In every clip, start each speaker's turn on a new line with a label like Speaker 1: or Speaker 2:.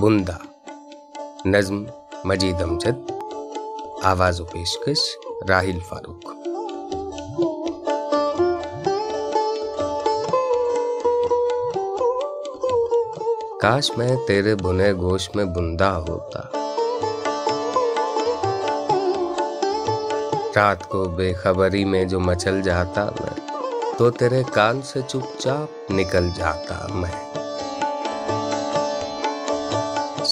Speaker 1: بندہ نظم مجید امجد، آواز و پیشکش راہل فاروق۔ کاش میں تیرے بنے گوشت میں بندہ ہوتا۔ رات کو بے خبری میں جو مچل جاتا میں، تو تیرے کان سے چپ چاپ نکل جاتا میں۔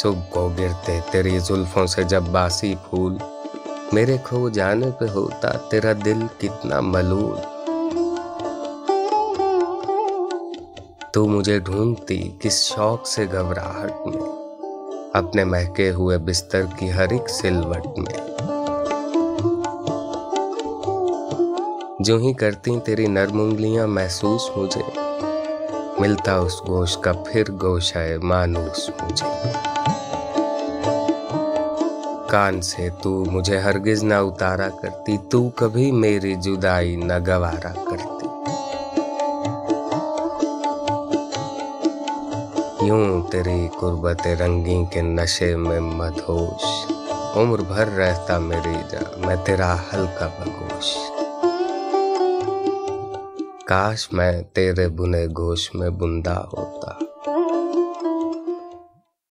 Speaker 1: صبح کو گرتے تیری زلفوں سے جب باسی پھول۔ میرے کھو جانے پہ ہوتا تیرا دل کتنا ملول۔ تو مجھے ڈھونڈتی کس شوق سے گھبراہٹ میں۔ اپنے مہکے ہوئے بستر کی ہر ایک سلوٹ میں۔ جو ہی کرتی تیری نرم انگلیاں محسوس مجھے۔ ملتا اس گوشت کا، پھر گوشہ مانوس مجھے۔ کان سے تو مجھے ہرگز نہ اتارا کرتی، تو کبھی میری جدائی نہ گوارا کرتی۔ یوں تیری قربت رنگی کے نشے میں مدھوش عمر بھر رہتا میری جان، میں تیرا ہلکا بگوش۔ کاش میں تیرے بنے گوش میں بندہ ہوتا۔